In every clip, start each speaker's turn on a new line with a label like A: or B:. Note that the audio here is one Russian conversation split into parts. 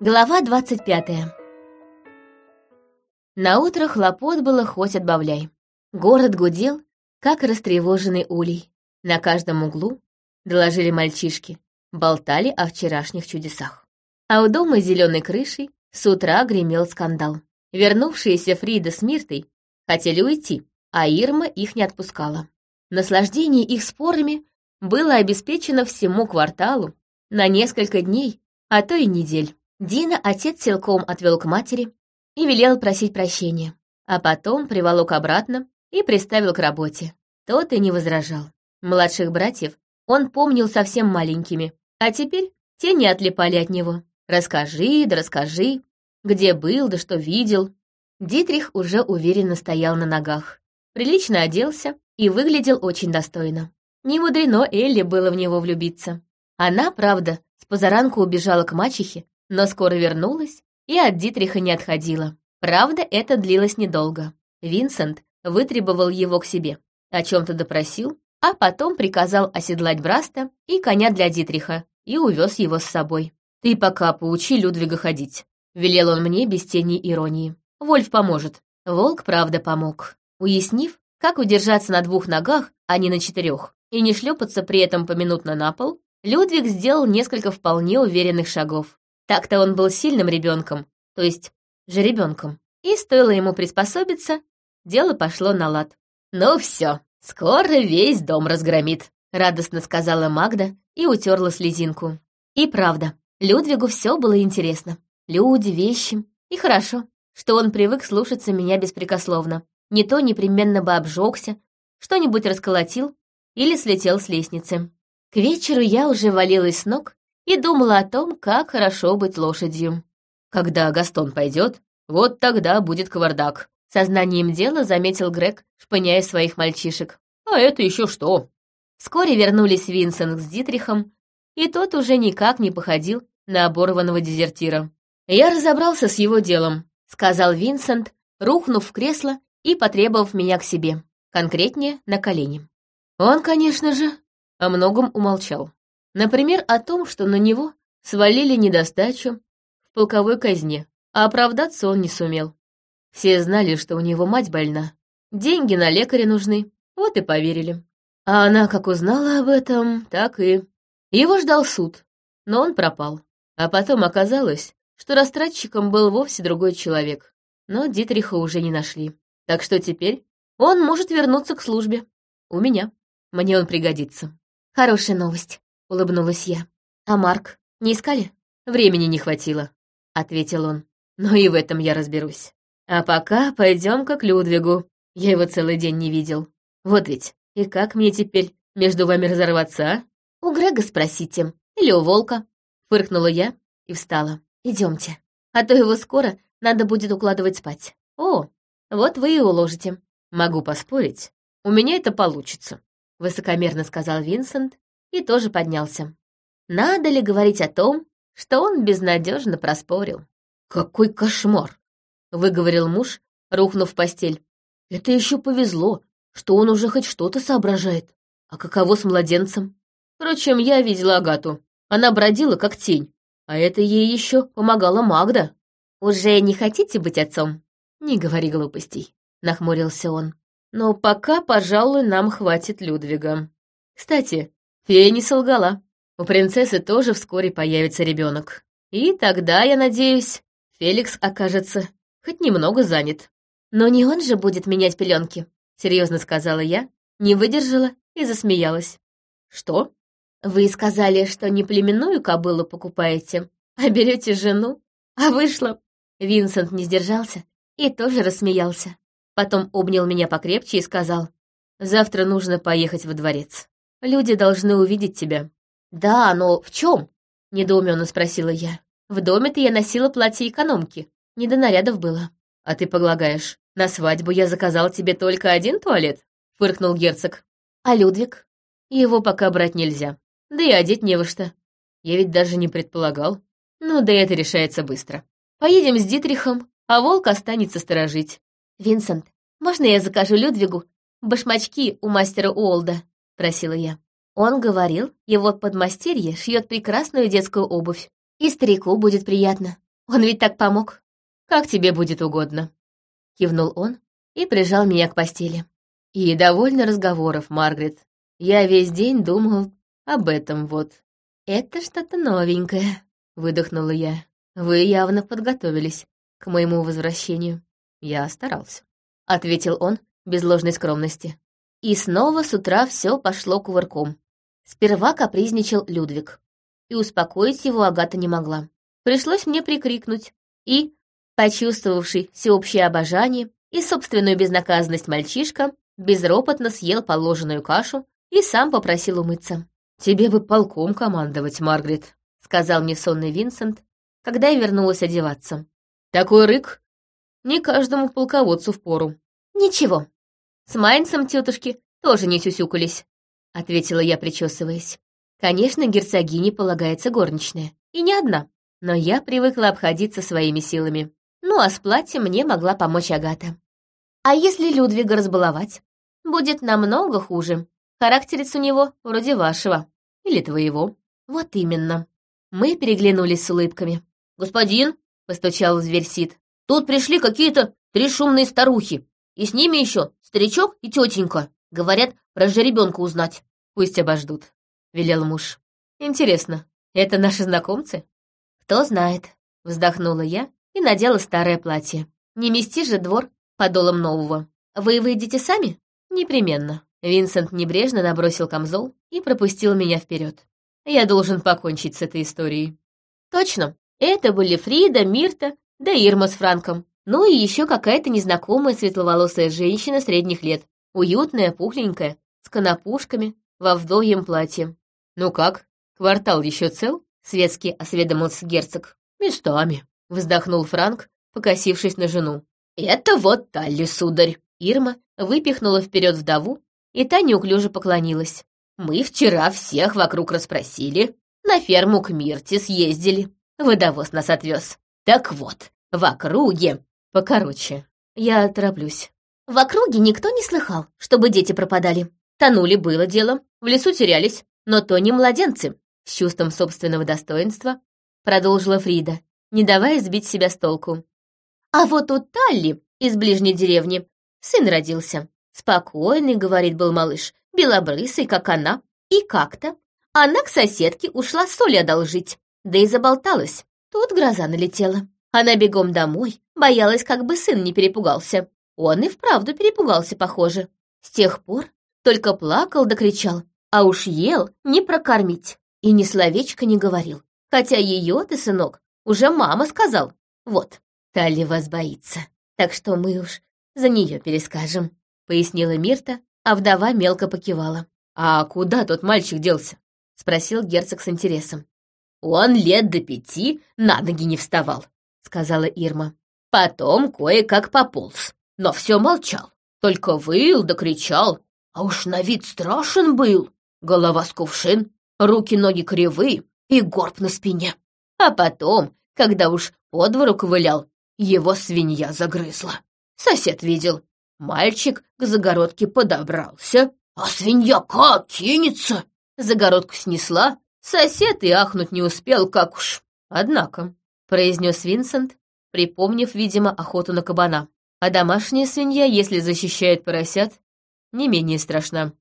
A: Глава 25 На утро хлопот было хоть отбавляй. Город гудел, как растревоженный улей. На каждом углу, доложили мальчишки, болтали о вчерашних чудесах. А у дома зеленой крышей с утра гремел скандал. Вернувшиеся Фрида с Миртой хотели уйти, а Ирма их не отпускала. Наслаждение их спорами было обеспечено всему кварталу на несколько дней, а то и недель. Дина отец силком отвел к матери и велел просить прощения, а потом приволок обратно и приставил к работе. Тот и не возражал. Младших братьев он помнил совсем маленькими, а теперь те не отлипали от него. «Расскажи, да расскажи, где был, да что видел». Дитрих уже уверенно стоял на ногах, прилично оделся и выглядел очень достойно. Не мудрено Элли было в него влюбиться. Она, правда, с позаранку убежала к мачехе, но скоро вернулась и от Дитриха не отходила. Правда, это длилось недолго. Винсент вытребовал его к себе, о чем-то допросил, а потом приказал оседлать Браста и коня для Дитриха и увез его с собой. «Ты пока поучи Людвига ходить», — велел он мне без тени иронии. «Вольф поможет». Волк, правда, помог, уяснив, как удержаться на двух ногах, а не на четырех, и не шлепаться при этом поминутно на пол, Людвиг сделал несколько вполне уверенных шагов. Так-то он был сильным ребенком, то есть жеребенком. И стоило ему приспособиться, дело пошло на лад. «Ну все, скоро весь дом разгромит», — радостно сказала Магда и утерла слезинку. И правда, Людвигу все было интересно. Люди, вещи. И хорошо, что он привык слушаться меня беспрекословно. Не то непременно бы обжегся, что-нибудь расколотил или слетел с лестницы. К вечеру я уже валилась с ног и думала о том, как хорошо быть лошадью. Когда Гастон пойдет, вот тогда будет кавардак. Сознанием дела заметил Грег, шпыняя своих мальчишек. А это еще что? Вскоре вернулись Винсент с Дитрихом, и тот уже никак не походил на оборванного дезертира. «Я разобрался с его делом», — сказал Винсент, рухнув в кресло и потребовав меня к себе, конкретнее, на колени. Он, конечно же, о многом умолчал. Например, о том, что на него свалили недостачу в полковой казне, а оправдаться он не сумел. Все знали, что у него мать больна. Деньги на лекаря нужны, вот и поверили. А она, как узнала об этом, так и... Его ждал суд, но он пропал. А потом оказалось, что растратчиком был вовсе другой человек. Но Дитриха уже не нашли. Так что теперь он может вернуться к службе. У меня. Мне он пригодится. Хорошая новость. — улыбнулась я. «А Марк, не искали?» «Времени не хватило», — ответил он. «Но и в этом я разберусь. А пока пойдем-ка к Людвигу. Я его целый день не видел. Вот ведь, и как мне теперь между вами разорваться, а?» «У Грега спросите. Или у Волка», — фыркнула я и встала. Идемте, а то его скоро надо будет укладывать спать. О, вот вы и уложите». «Могу поспорить. У меня это получится», — высокомерно сказал Винсент и тоже поднялся. Надо ли говорить о том, что он безнадежно проспорил? «Какой кошмар!» — выговорил муж, рухнув в постель. «Это еще повезло, что он уже хоть что-то соображает. А каково с младенцем? Впрочем, я видела Агату. Она бродила, как тень. А это ей еще помогала Магда. Уже не хотите быть отцом? Не говори глупостей, нахмурился он. Но пока, пожалуй, нам хватит Людвига. Кстати, Фея не солгала. У принцессы тоже вскоре появится ребенок. И тогда, я надеюсь, Феликс окажется хоть немного занят. Но не он же будет менять пеленки, серьезно сказала я, не выдержала и засмеялась. Что? Вы сказали, что не племенную кобылу покупаете, а берете жену? А вышло. Винсент не сдержался и тоже рассмеялся. Потом обнял меня покрепче и сказал, «Завтра нужно поехать во дворец». Люди должны увидеть тебя». «Да, но в чем? недоуменно спросила я. «В доме-то я носила платье экономки. Не до нарядов было». «А ты полагаешь, на свадьбу я заказал тебе только один туалет?» — фыркнул герцог. «А Людвиг? Его пока брать нельзя. Да и одеть не во что. Я ведь даже не предполагал. Ну, да это решается быстро. Поедем с Дитрихом, а волк останется сторожить. Винсент, можно я закажу Людвигу башмачки у мастера Уолда?» Просила я. Он говорил, его подмастерье шьет прекрасную детскую обувь. И старику будет приятно. Он ведь так помог. Как тебе будет угодно. Кивнул он и прижал меня к постели. И довольно разговоров, Маргарет. Я весь день думал об этом вот. Это что-то новенькое, выдохнула я. Вы явно подготовились к моему возвращению. Я старался, ответил он без ложной скромности. И снова с утра все пошло кувырком. Сперва капризничал Людвиг, и успокоить его Агата не могла. Пришлось мне прикрикнуть, и, почувствовавший всеобщее обожание и собственную безнаказанность мальчишка, безропотно съел положенную кашу и сам попросил умыться. «Тебе бы полком командовать, Маргарет», — сказал мне сонный Винсент, когда я вернулась одеваться. «Такой рык не каждому полководцу впору». «Ничего, с Майнцем тетушки тоже не сюсюкались», — ответила я, причесываясь. «Конечно, герцогине полагается горничная, и не одна, но я привыкла обходиться своими силами. Ну, а с платьем мне могла помочь Агата. А если Людвига разбаловать? Будет намного хуже. Характерец у него вроде вашего. Или твоего. Вот именно. Мы переглянулись с улыбками. «Господин!» — постучал в дверь Сид. «Тут пришли какие-то три шумные старухи. И с ними еще старичок и тетенька. Говорят, про жеребенка узнать. Пусть обождут», — велел муж. «Интересно, это наши знакомцы?» «Кто знает», — вздохнула я и надела старое платье. «Не мести же двор подолом нового. Вы выйдете сами?» «Непременно». Винсент небрежно набросил камзол и пропустил меня вперед. Я должен покончить с этой историей. Точно, это были Фрида, Мирта, да Ирма с Франком. Ну и еще какая-то незнакомая светловолосая женщина средних лет. Уютная, пухленькая, с конопушками, во вдовьем платье. «Ну как, квартал еще цел?» — светски осведомился герцог. «Местами», — вздохнул Франк, покосившись на жену. «Это вот Талли, сударь!» Ирма выпихнула вперед вдову, и та неуклюже поклонилась. «Мы вчера всех вокруг расспросили, на ферму к Мирте съездили, водовоз нас отвез. Так вот, в округе...» «Покороче, я тороплюсь». «В округе никто не слыхал, чтобы дети пропадали. Тонули было дело, в лесу терялись, но то не младенцы», с чувством собственного достоинства продолжила Фрида, не давая сбить себя с толку. «А вот у Талли из ближней деревни сын родился. Спокойный, говорит, был малыш, белобрысый, как она. И как-то она к соседке ушла соли одолжить, да и заболталась. Тут гроза налетела. Она бегом домой, боялась, как бы сын не перепугался. Он и вправду перепугался, похоже. С тех пор только плакал да кричал, а уж ел не прокормить. И ни словечко не говорил. Хотя ее ты, сынок, уже мама сказал. Вот, Талли вас боится, так что мы уж за нее перескажем», — пояснила Мирта, а вдова мелко покивала. «А куда тот мальчик делся?» — спросил герцог с интересом. «Он лет до пяти на ноги не вставал», — сказала Ирма. «Потом кое-как пополз, но все молчал, только выл да кричал, а уж на вид страшен был. Голова с кувшин, руки-ноги кривые и горб на спине. А потом, когда уж по двору ковылял, его свинья загрызла. Сосед видел. Мальчик к загородке подобрался, а свинья как кинется. Загородку снесла, сосед и ахнуть не успел, как уж. Однако, произнес Винсент, припомнив, видимо, охоту на кабана. А домашняя свинья, если защищает поросят, не менее страшна.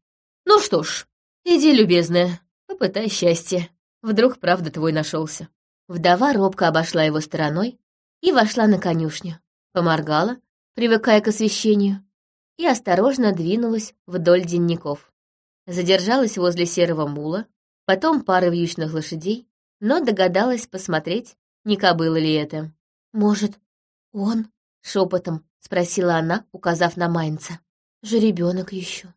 A: Ну что ж, иди, любезная, попытай счастье. Вдруг правда твой нашелся. Вдова робко обошла его стороной и вошла на конюшню. Поморгала, привыкая к освещению, и осторожно двинулась вдоль денников. Задержалась возле серого мула, потом пары вьючных лошадей, но догадалась посмотреть, не кобыла ли это. «Может, он?» — шепотом спросила она, указав на Майнца. «Жеребенок еще».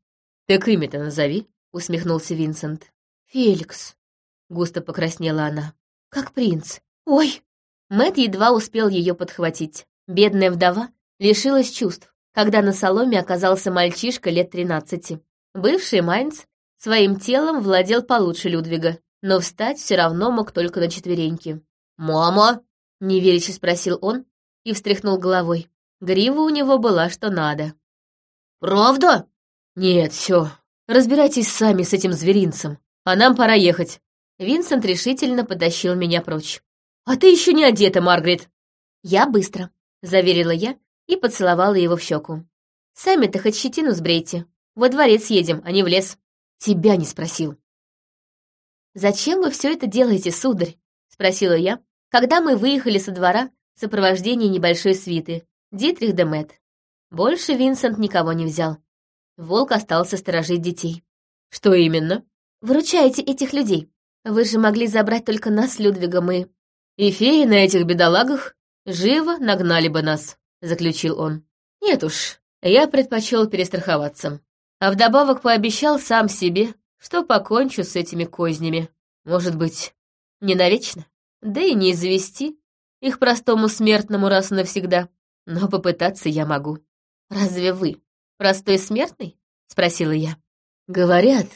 A: «Так имя-то назови», — усмехнулся Винсент. «Феликс», — густо покраснела она. «Как принц. Ой!» Мэт едва успел ее подхватить. Бедная вдова лишилась чувств, когда на соломе оказался мальчишка лет тринадцати. Бывший Майнц своим телом владел получше Людвига, но встать все равно мог только на четвереньки. «Мама!» — неверяще спросил он и встряхнул головой. Грива у него была что надо. «Правда?» «Нет, все. Разбирайтесь сами с этим зверинцем, а нам пора ехать». Винсент решительно потащил меня прочь. «А ты еще не одета, Маргарет!» «Я быстро», — заверила я и поцеловала его в щеку. «Сами-то хоть щетину сбрейте. Во дворец едем, а не в лес». «Тебя не спросил». «Зачем вы все это делаете, сударь?» — спросила я, когда мы выехали со двора в сопровождении небольшой свиты, Дитрих де Мэтт. Больше Винсент никого не взял. Волк остался сторожить детей. «Что именно?» «Выручаете этих людей. Вы же могли забрать только нас с Людвигом и...» «И феи на этих бедолагах живо нагнали бы нас», — заключил он. «Нет уж, я предпочел перестраховаться. А вдобавок пообещал сам себе, что покончу с этими кознями. Может быть, не навечно, да и не завести их простому смертному раз и навсегда. Но попытаться я могу. Разве вы простой смертный? Спросила я. Говорят,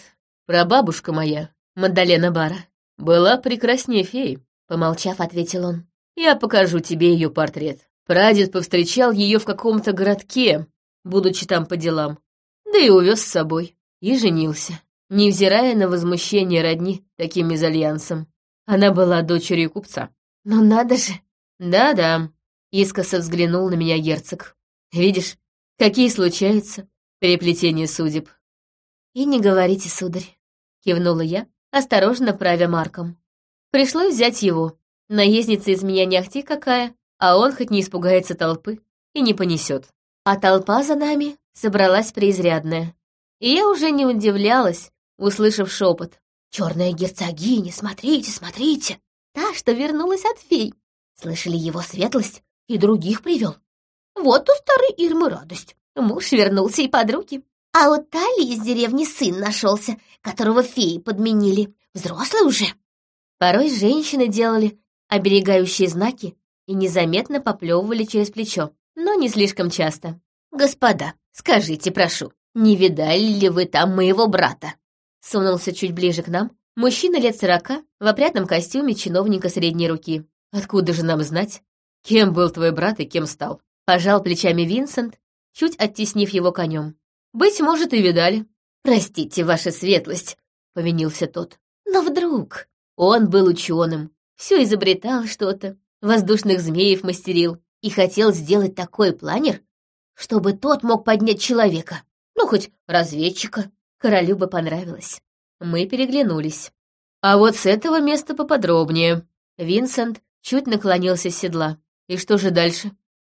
A: прабабушка моя, Мадалена Бара, была прекраснее феи, помолчав, ответил он. Я покажу тебе ее портрет. Прадед повстречал ее в каком-то городке, будучи там по делам, да и увез с собой, и женился невзирая на возмущение родни таким мезальянсом. Она была дочерью купца. «Ну надо же!» «Да-да», — искоса взглянул на меня герцог. «Видишь, какие случаются переплетения судеб». «И не говорите, сударь», — кивнула я, осторожно правя Марком. Пришлось взять его. Наездница из меня не ахти какая, а он хоть не испугается толпы и не понесет. А толпа за нами собралась преизрядная. И я уже не удивлялась, услышав шепот. «Черная герцогиня, смотрите, смотрите! Та, что вернулась от фей! Слышали его светлость и других привел. Вот у старой Ирмы радость. Муж вернулся и подруги. А у Тали из деревни сын нашелся, которого феи подменили. Взрослый уже. Порой женщины делали оберегающие знаки и незаметно поплевывали через плечо, но не слишком часто. «Господа, скажите, прошу, не видали ли вы там моего брата?» Сунулся чуть ближе к нам мужчина лет сорока в опрятном костюме чиновника средней руки. «Откуда же нам знать, кем был твой брат и кем стал?» Пожал плечами Винсент, чуть оттеснив его конем. «Быть может, и видали». «Простите, ваша светлость», — повинился тот. «Но вдруг...» Он был ученым, все изобретал что-то, воздушных змеев мастерил и хотел сделать такой планер, чтобы тот мог поднять человека, ну, хоть разведчика. Королю бы понравилось. Мы переглянулись. А вот с этого места поподробнее. Винсент чуть наклонился с седла. И что же дальше?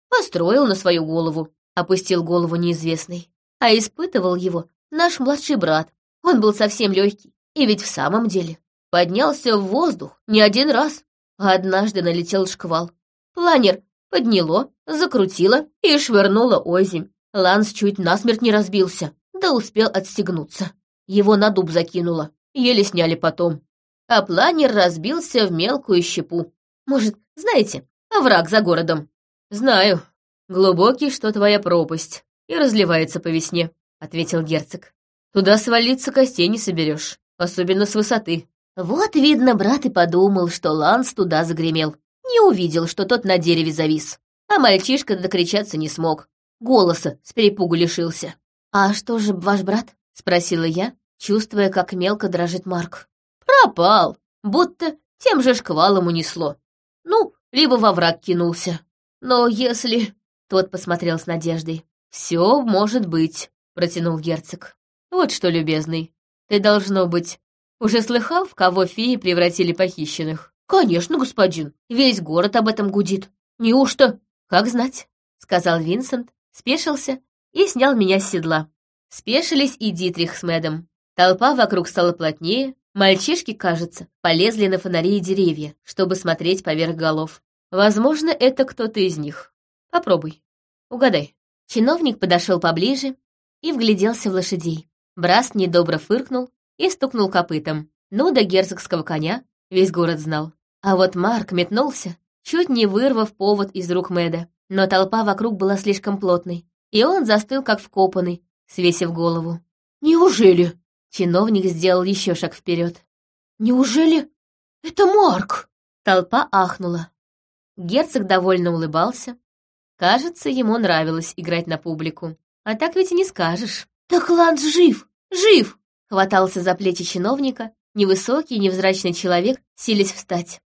A: Построил на свою голову, опустил голову неизвестный. А испытывал его наш младший брат. Он был совсем легкий. И ведь в самом деле поднялся в воздух не один раз. А однажды налетел шквал. Планер подняло, закрутило и швырнуло озимь. Ланс чуть насмерть не разбился да успел отстегнуться. Его на дуб закинуло, еле сняли потом. А планер разбился в мелкую щепу. Может, знаете, овраг за городом? Знаю. Глубокий, что твоя пропасть, и разливается по весне, — ответил герцог. Туда свалиться костей не соберешь, особенно с высоты. Вот, видно, брат и подумал, что Ланс туда загремел. Не увидел, что тот на дереве завис. А мальчишка докричаться не смог. Голоса с перепугу лишился. «А что же ваш брат?» — спросила я, чувствуя, как мелко дрожит Марк. «Пропал, будто тем же шквалом унесло. Ну, либо во враг кинулся. Но если...» — тот посмотрел с надеждой. «Все может быть», — протянул герцог. «Вот что, любезный, ты, должно быть, уже слыхал, в кого феи превратили похищенных?» «Конечно, господин, весь город об этом гудит. Неужто?» «Как знать», — сказал Винсент, спешился и снял меня с седла. Спешились и Дитрих с Мэдом. Толпа вокруг стала плотнее, мальчишки, кажется, полезли на фонари и деревья, чтобы смотреть поверх голов. Возможно, это кто-то из них. Попробуй. Угадай. Чиновник подошел поближе и вгляделся в лошадей. Браст недобро фыркнул и стукнул копытом. Ну, до герцогского коня весь город знал. А вот Марк метнулся, чуть не вырвав повод из рук Мэда. Но толпа вокруг была слишком плотной, и он застыл как вкопанный, свесив голову. «Неужели?» Чиновник сделал еще шаг вперед. «Неужели это Марк?» Толпа ахнула. Герцог довольно улыбался. Кажется, ему нравилось играть на публику. А так ведь и не скажешь. «Так Ланс жив! Жив!» Хватался за плечи чиновника, невысокий, невзрачный человек, силясь встать.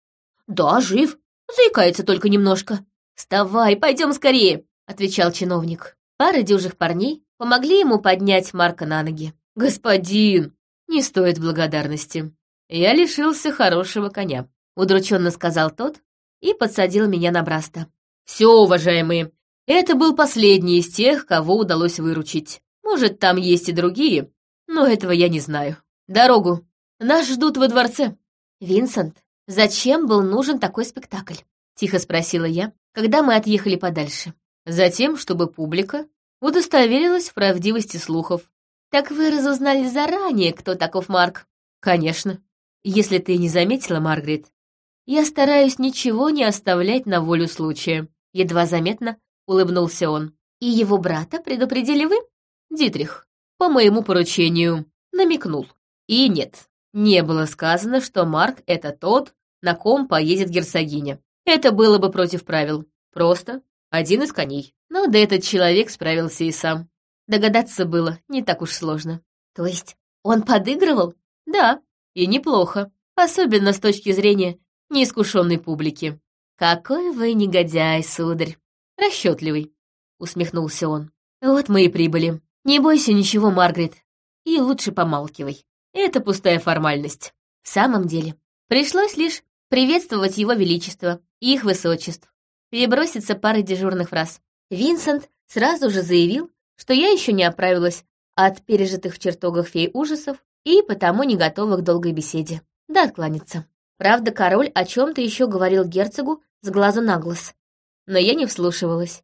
A: «Да, жив. Заикается только немножко. «Вставай, пойдем скорее!» — отвечал чиновник. Пара дюжих парней помогли ему поднять Марка на ноги. «Господин!» «Не стоит благодарности. Я лишился хорошего коня», — удрученно сказал тот и подсадил меня на Браста. «Все, уважаемые, это был последний из тех, кого удалось выручить. Может, там есть и другие, но этого я не знаю. Дорогу. Нас ждут во дворце». «Винсент, зачем был нужен такой спектакль?» — тихо спросила я, когда мы отъехали подальше. Затем, чтобы публика удостоверилась в правдивости слухов. «Так вы разузнали заранее, кто таков Марк?» «Конечно. Если ты не заметила, Маргарет, я стараюсь ничего не оставлять на волю случая». Едва заметно улыбнулся он. «И его брата предупредили вы?» «Дитрих, по моему поручению, намекнул. И нет, не было сказано, что Марк — это тот, на ком поедет герцогиня. Это было бы против правил. Просто один из коней. Но да этот человек справился и сам. Догадаться было не так уж сложно. То есть он подыгрывал? Да, и неплохо. Особенно с точки зрения неискушенной публики. «Какой вы негодяй, сударь!» «Расчетливый», — усмехнулся он. «Вот мы и прибыли. Не бойся ничего, Маргарет. И лучше помалкивай. Это пустая формальность. В самом деле, пришлось лишь приветствовать его величество и их высочеств, переброситься парой дежурных фраз. Винсент сразу же заявил, что я еще не оправилась от пережитых в чертогах фей ужасов и потому не готова к долгой беседе. Да откланяться. Правда, король о чем-то еще говорил герцогу с глазу на глаз. Но я не вслушивалась,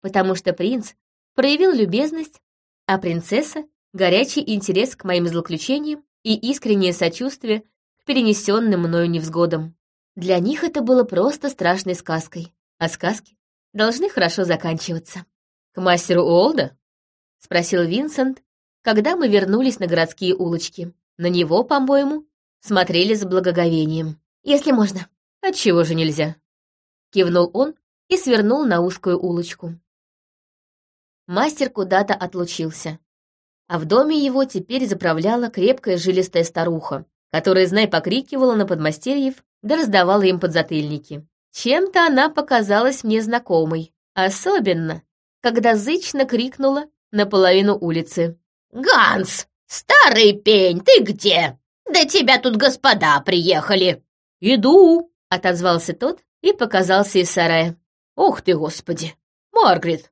A: потому что принц проявил любезность, а принцесса — горячий интерес к моим злоключениям и искреннее сочувствие к перенесенным мною невзгодам. Для них это было просто страшной сказкой, а сказки должны хорошо заканчиваться. «К мастеру Уолда?» — спросил Винсент, когда мы вернулись на городские улочки. На него, по-моему, смотрели с благоговением. «Если можно». «Отчего же нельзя?» Кивнул он и свернул на узкую улочку. Мастер куда-то отлучился. А в доме его теперь заправляла крепкая жилистая старуха, которая, знай, покрикивала на подмастерьев да раздавала им подзатыльники. Чем-то она показалась мне знакомой, особенно, когда зычно крикнула на половину улицы.
B: «Ганс, старый пень, ты где? Да тебя тут господа приехали!»
A: «Иду!» — отозвался тот и показался из сарая.
B: «Ох ты, господи! Маргарет!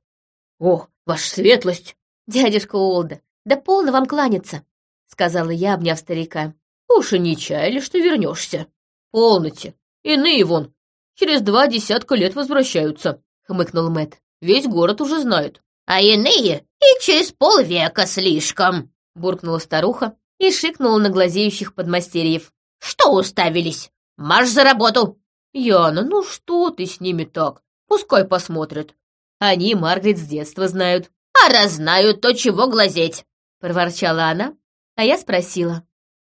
B: О, ваша светлость!»
A: «Дядюшка Олда, да полно вам кланяться!» — сказала я, обняв старика.
B: «Уж и не чаяли, что вернешься. Полноте. Иные вон через два десятка лет возвращаются», — хмыкнул Мэт. «Весь город уже знает». «А иные и через полвека слишком», — буркнула старуха и шикнула на глазеющих подмастерьев. «Что уставились? Марш за работу!»
A: «Яна, ну что ты с ними так? Пускай посмотрят. Они Маргарет с детства знают».
B: «А раз знают, то чего глазеть?»
A: — проворчала она, а я спросила.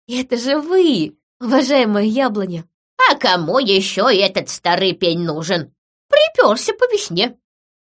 A: «Это же вы, уважаемая яблоня!»
B: «А кому еще этот старый пень нужен?» Приперся по весне.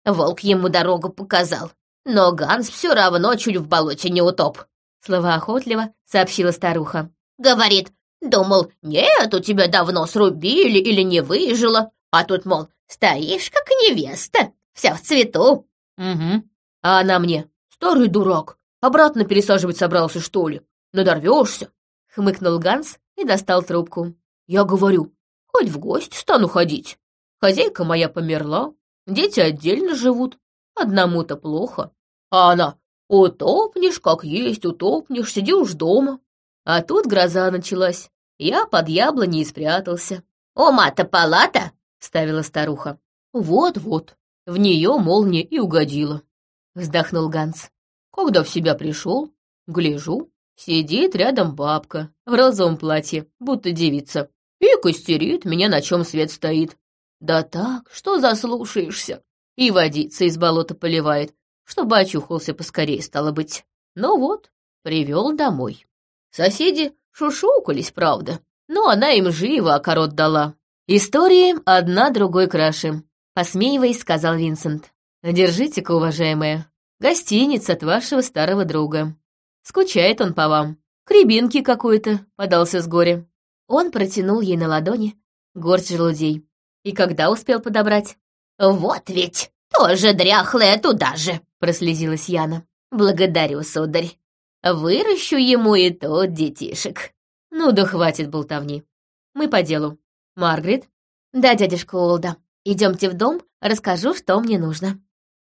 B: Волк ему дорогу показал, но Ганс все равно чуть в болоте не утоп.
A: Слова охотливо сообщила старуха.
B: Говорит, думал, нет, у тебя давно срубили или не выжило, а тут, мол, стоишь как невеста, вся в цвету.
A: Угу. А она мне, старый дурак, обратно пересаживать собрался, что ли? Надорвешься. Хмыкнул Ганс и достал трубку. Я говорю, хоть в гости стану ходить. Хозяйка моя померла, дети отдельно живут. Одному-то плохо. А она, утопнешь, как есть, утопнешь, сиди уж дома. А тут гроза началась. Я под яблоней спрятался.
B: «Ума-то палата?»
A: — ставила старуха. «Вот-вот, в нее молния и угодила», — вздохнул Ганс. Когда в себя пришел, гляжу, сидит рядом бабка в розовом платье, будто девица. И костерит меня, на чем свет стоит. Да так, что заслушаешься. И водица из болота поливает, чтобы очухался поскорее, стало быть. Ну вот, привел домой. Соседи шушукались, правда, но она им живо окорот дала. Истории одна другой краше, посмеиваясь, сказал Винсент. Держите-ка, уважаемая, гостиница от вашего старого друга. Скучает он по вам. Кребинки какой-то подался с горя. Он протянул ей на ладони горсть желудей. И когда успел подобрать?
B: Вот ведь, тоже дряхлая туда же!»
A: — прослезилась Яна. «Благодарю, сударь. Выращу ему и тот детишек. Ну да хватит болтовни. Мы по делу. Маргарет?» «Да, дядюшка Олда. Идемте в дом, расскажу, что мне нужно».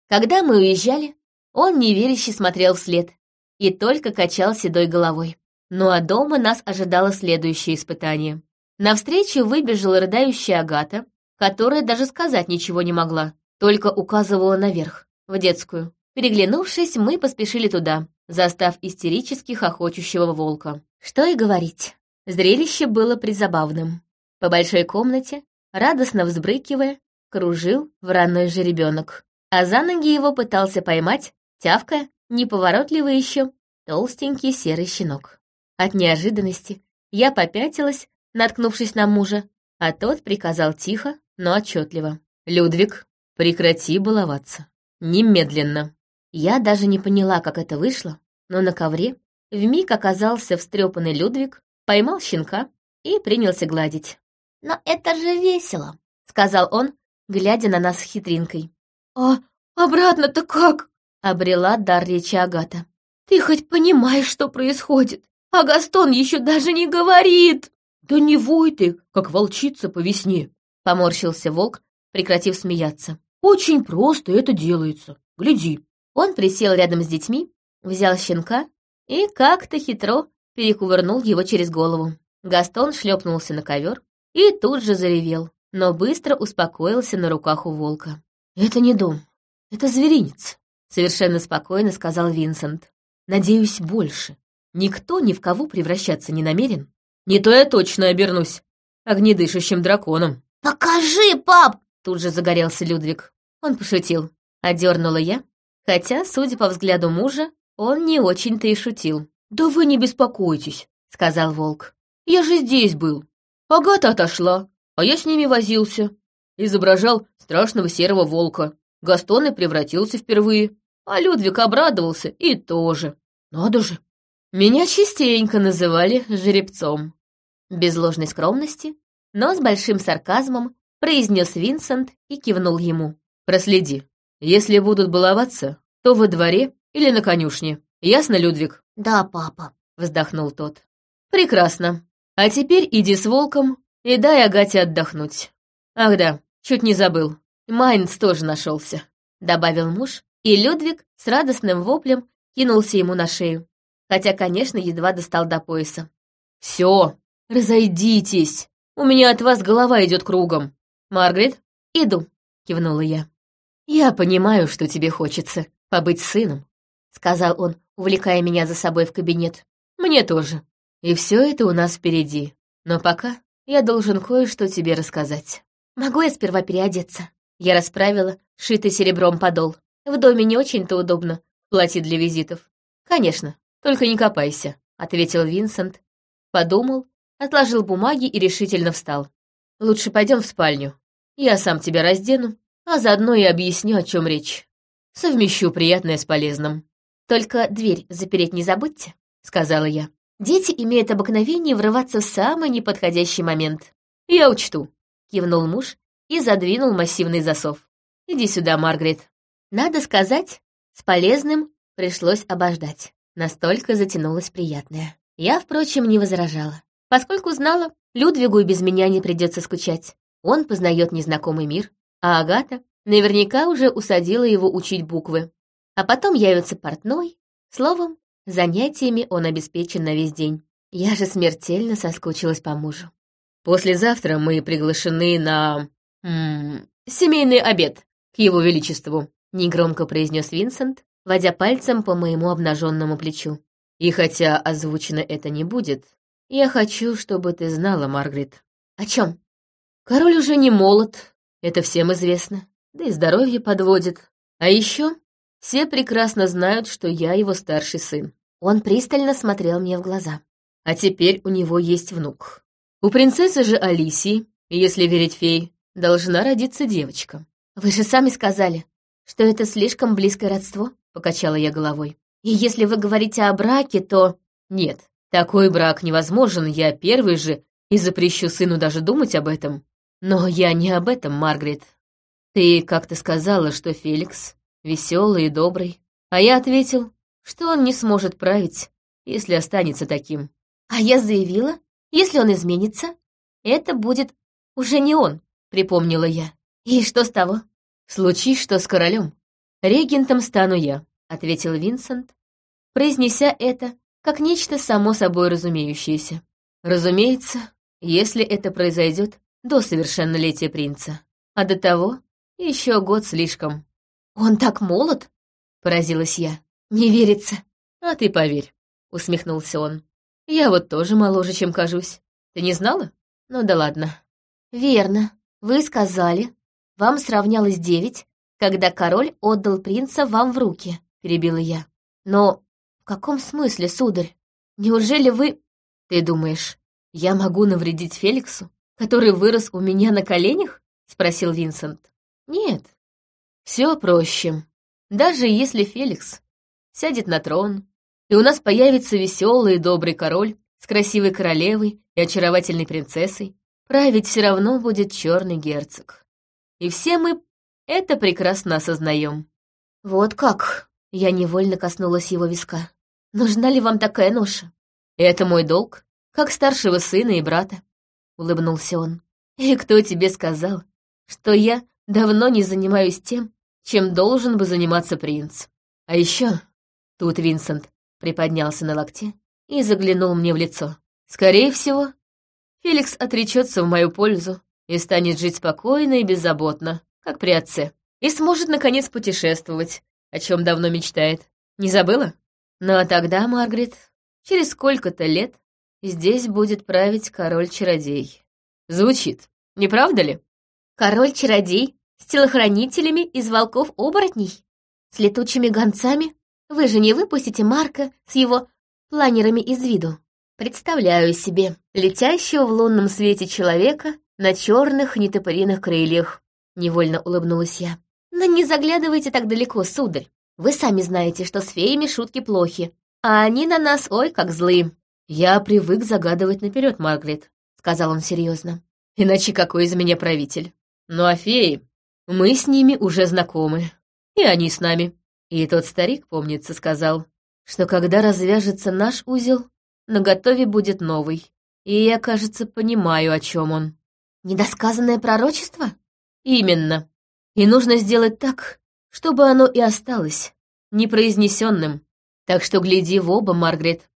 A: Когда мы уезжали, он неверяще смотрел вслед и только качал седой головой. Ну а дома нас ожидало следующее испытание. Навстречу выбежала рыдающая Агата, которая даже сказать ничего не могла, только указывала наверх, в детскую. Переглянувшись, мы поспешили туда, застав истерически хохочущего волка. Что и говорить, зрелище было призабавным. По большой комнате, радостно взбрыкивая, кружил вранной жеребенок, а за ноги его пытался поймать, тявкая, неповоротливый еще, толстенький серый щенок. От неожиданности я попятилась, наткнувшись на мужа, а тот приказал тихо, но отчетливо. «Людвиг, прекрати баловаться. Немедленно». Я даже не поняла, как это вышло, но на ковре вмиг оказался встрепанный Людвиг, поймал щенка и принялся гладить.
B: «Но это же весело», — сказал он, глядя на нас хитринкой.
C: «А обратно-то как?»
A: — обрела дар речи Агата.
C: «Ты хоть понимаешь, что происходит? А Гастон еще даже не говорит!»
D: «Да не вой ты, как волчица по весне!» — поморщился волк, прекратив смеяться. «Очень просто это делается. Гляди!»
A: Он присел рядом с детьми, взял щенка и как-то хитро перекувырнул его через голову. Гастон шлепнулся на ковер и тут же заревел, но быстро успокоился на руках у волка.
D: «Это не дом, это зверинец», —
A: совершенно спокойно сказал Винсент. «Надеюсь, больше. Никто ни в кого превращаться не намерен?»
D: Не то я точно обернусь огнедышащим драконом.
B: «Покажи, пап!»
A: Тут же загорелся Людвиг. Он пошутил. Одернула я, хотя, судя по взгляду мужа, он не очень-то и шутил.
D: «Да вы не беспокойтесь», — сказал волк. «Я же здесь был. Агата отошла, а я с ними возился. Изображал страшного серого волка. Гастон и превратился впервые. А Людвиг обрадовался и тоже. Надо же.
A: Меня частенько называли жеребцом. Без ложной скромности, но с большим сарказмом произнес Винсент и кивнул ему.
D: «Проследи. Если будут баловаться, то во дворе или на конюшне. Ясно, Людвиг?»
B: «Да, папа», —
A: вздохнул тот. «Прекрасно. А теперь иди с волком и дай Агате отдохнуть. Ах да, чуть не забыл. Майнц тоже нашелся», — добавил муж, и Людвиг с радостным воплем кинулся ему на шею, хотя, конечно, едва достал до пояса.
D: «Все, «Разойдитесь! У меня от вас голова идет кругом!»
A: «Маргарет, иду!» — кивнула я. «Я понимаю, что тебе хочется побыть сыном», — сказал он, увлекая меня за собой в кабинет. «Мне тоже. И все это у нас впереди. Но пока я должен кое-что тебе рассказать. Могу я сперва переодеться?» Я расправила шитый серебром подол. В доме не очень-то удобно платье для визитов. «Конечно, только не копайся», — ответил Винсент, подумал отложил бумаги и решительно встал. «Лучше пойдем в спальню. Я сам тебя раздену, а заодно и объясню, о чем речь. Совмещу приятное с полезным». «Только дверь запереть не забудьте», — сказала я. «Дети имеют обыкновение врываться в самый неподходящий момент». «Я учту», — кивнул муж и задвинул массивный засов. «Иди сюда, Маргарет». Надо сказать, с полезным пришлось обождать. Настолько затянулось приятное. Я, впрочем, не возражала поскольку знала, Людвигу и без меня не придется скучать. Он познает незнакомый мир, а Агата наверняка уже усадила его учить буквы. А потом явится портной. Словом, занятиями он обеспечен на весь день. Я же смертельно соскучилась по мужу.
D: «Послезавтра мы приглашены на... М -м, семейный обед к его величеству», — негромко произнес Винсент, водя пальцем по моему обнаженному плечу. «И хотя озвучено это не будет, я хочу, чтобы ты знала, Маргарет.
A: О чем?
D: Король уже не молод, это всем известно, да и здоровье подводит. А еще все прекрасно знают, что я его старший сын.
A: Он пристально смотрел мне в глаза.
D: А теперь у него есть внук. У принцессы же Алисии, если верить фей, должна родиться девочка.
A: Вы же сами сказали, что это слишком близкое родство, покачала я головой. И если вы говорите о браке, то...
D: Нет, такой брак невозможен, я первый же и запрещу сыну даже думать об этом. Но я не об этом, Маргарет. Ты как-то сказала, что Феликс веселый и добрый, а я ответил, что он не сможет править, если останется таким.
A: А я заявила, если он изменится, это будет уже не он, припомнила я. И что с того?
D: Случись, что с королем. Регентом стану я, ответил Винсент, произнеся это как нечто само собой разумеющееся. Разумеется, если это произойдет до совершеннолетия принца. А до того еще год слишком.
A: «Он так молод?» — поразилась я. «Не верится».
D: «А ты поверь», — усмехнулся он. «Я вот тоже моложе, чем кажусь. Ты не знала? Ну да ладно».
A: «Верно. Вы сказали, вам сравнялось девять, когда король отдал принца вам в руки», — перебила я. «Но в каком смысле, сударь? Неужели вы...»
D: «Ты думаешь, я могу навредить Феликсу, который вырос у меня на коленях?» — спросил Винсент. «Нет, все проще. Даже если Феликс сядет на трон, и у нас появится веселый и добрый король с красивой королевой и очаровательной принцессой, править все равно будет черный герцог. И все мы это прекрасно осознаем.
A: Вот как? Я невольно коснулась его виска. Нужна ли вам такая ноша?
D: Это мой долг, как старшего сына и брата, улыбнулся он. И кто тебе сказал, что я давно не занимаюсь тем, чем должен бы заниматься принц? А еще тут Винсент приподнялся на локте и заглянул мне в лицо. Скорее всего, Феликс отречется в мою пользу и станет жить спокойно и беззаботно, как при отце, и сможет, наконец, путешествовать, о чем давно мечтает. Не забыла? Ну а тогда, Маргарет, через сколько-то лет здесь будет править король-чародей. Звучит, не правда ли?
A: Король-чародей с телохранителями из волков-оборотней? С летучими гонцами? Вы же не выпустите Марка с его планерами из виду. Представляю себе летящего в лунном свете человека на черных нетопыриных крыльях. Невольно улыбнулась я. Но не заглядывайте так далеко, сударь. Вы сами знаете, что с феями шутки плохи, а они на нас ой как злые.
D: Я привык загадывать наперед, Маргарет, сказал он серьезно. Иначе какой из меня правитель? Ну а феи? Мы с ними уже знакомы. И они с нами. И тот старик, помнится, сказал, что когда развяжется наш узел, на готове будет новый. И я, кажется, понимаю, о чем он.
A: Недосказанное пророчество?
D: Именно. И нужно сделать так, чтобы оно и осталось непроизнесенным. Так что гляди в оба, Маргарет.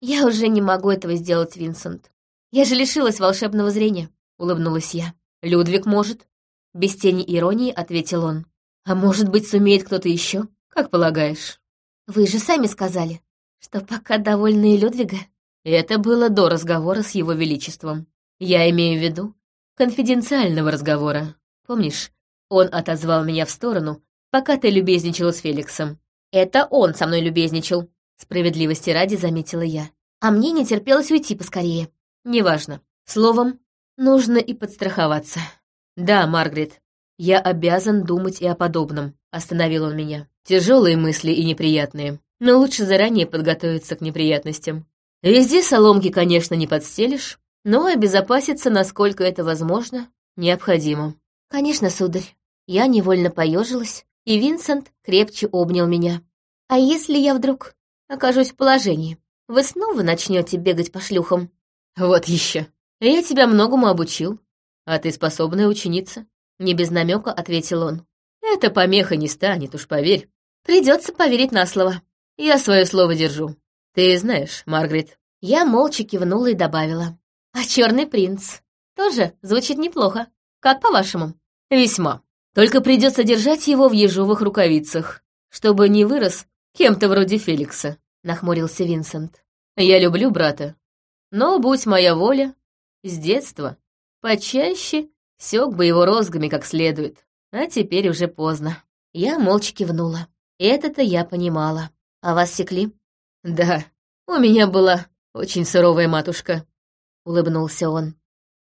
A: Я уже не могу этого сделать, Винсент. Я же лишилась волшебного зрения, улыбнулась я.
D: Людвиг может. Без тени иронии ответил он. А может быть, сумеет кто-то еще? Как полагаешь?
A: Вы же сами сказали, что пока довольны Людвига.
D: Это было до разговора с его величеством. Я имею в виду конфиденциального разговора. Помнишь, он отозвал меня в сторону, пока ты любезничала с Феликсом.
A: Это он со мной любезничал, справедливости ради заметила я. А мне не терпелось уйти поскорее.
D: Неважно. Словом, нужно и подстраховаться. Да, Маргарет, я обязан думать и о подобном, остановил он меня. Тяжелые мысли и неприятные, но лучше заранее подготовиться к неприятностям. Везде соломки, конечно, не подстелишь, но обезопаситься, насколько это возможно, необходимо.
A: Конечно, сударь. Я невольно поежилась, и Винсент крепче обнял меня. А если я вдруг окажусь в положении? Вы снова начнете бегать по шлюхам?
D: Вот еще. Я тебя многому обучил, а ты способная ученица. Не без намека ответил он. Это помеха не станет, уж поверь. Придется поверить на слово. Я свое слово держу. Ты знаешь, Маргарет.
A: Я молча кивнула и добавила. А черный принц тоже звучит неплохо. Как по-вашему?
D: Весьма. Только придется держать его в ежовых рукавицах, чтобы не вырос кем-то вроде Феликса, нахмурился Винсент. Я люблю брата. Но, будь моя воля, с детства почаще сёк бы его розгами как следует. А теперь уже поздно. Я молча кивнула. Это-то я понимала. А вас секли? Да, у меня была очень суровая матушка, улыбнулся он.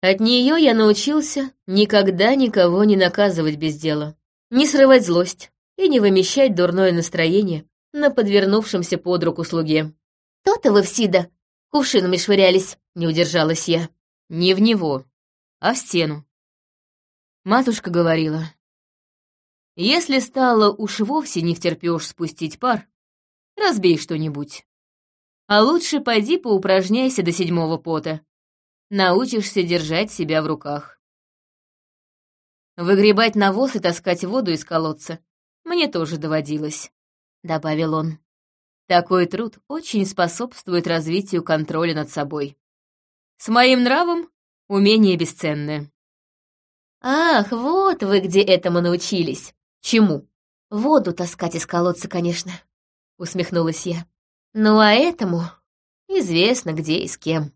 D: От нее я научился никогда никого не наказывать без дела, не срывать злость и не вымещать дурное настроение на подвернувшемся под руку слуге.
A: «То-то вы в Сида кувшинами швырялись», —
D: не удержалась я. Не в него, а в стену. Матушка говорила, Если стало уж вовсе не втерпёшь спустить пар, разбей что-нибудь. А лучше пойди поупражняйся до седьмого пота. Научишься держать себя в руках. Выгребать навоз и таскать воду из колодца мне тоже доводилось, — добавил он. Такой труд очень способствует развитию контроля над собой. С моим нравом умение бесценное.
A: Ах, вот вы где этому научились.
D: Чему?
A: Воду таскать из колодца, конечно, — усмехнулась я. Ну а этому известно где и с кем.